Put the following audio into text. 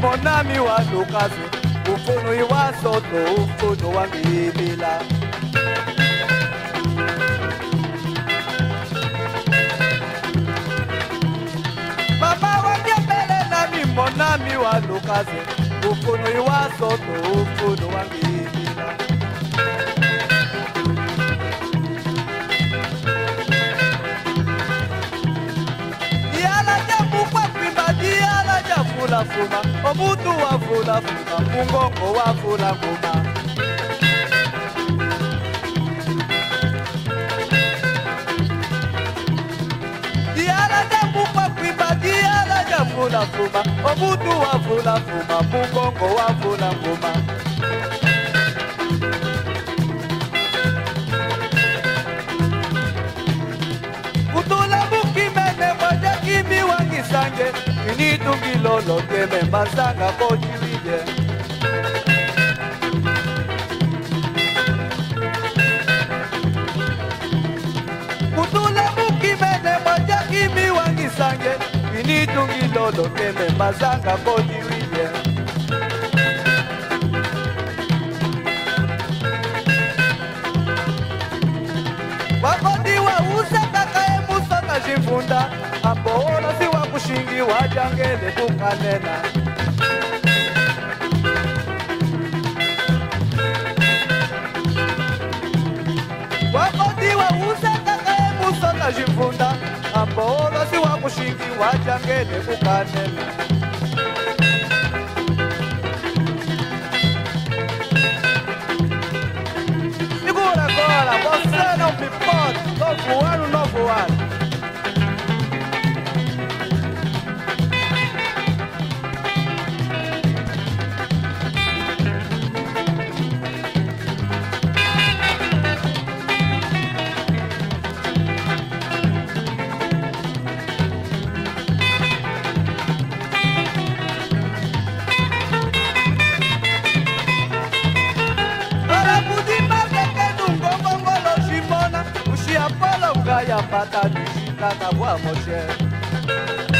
mwanami wa lukazi ufuno iwasoto ufuno wa mibila baba wanyembele nami mwanami wa lukazi ufuno iwasoto ufuno wa mibila jafulafuma omutu wafulafuma mungongo wafulafuma diala jamukwa kwimba diala jafulafuma omutu wafulafuma mungongo wafulafuma kutula Nokie members zanga boyilile Kutule mukimene mwaja kimi wangisange Initungilo nokie members zanga boyilile kuxingi wa jangele ku kanena wakodiwa usakakaye musaka ximfunda ambowola si wa kuxingi wa jangele pátá ní kátàbọ̀ àmọ́ṣẹ́.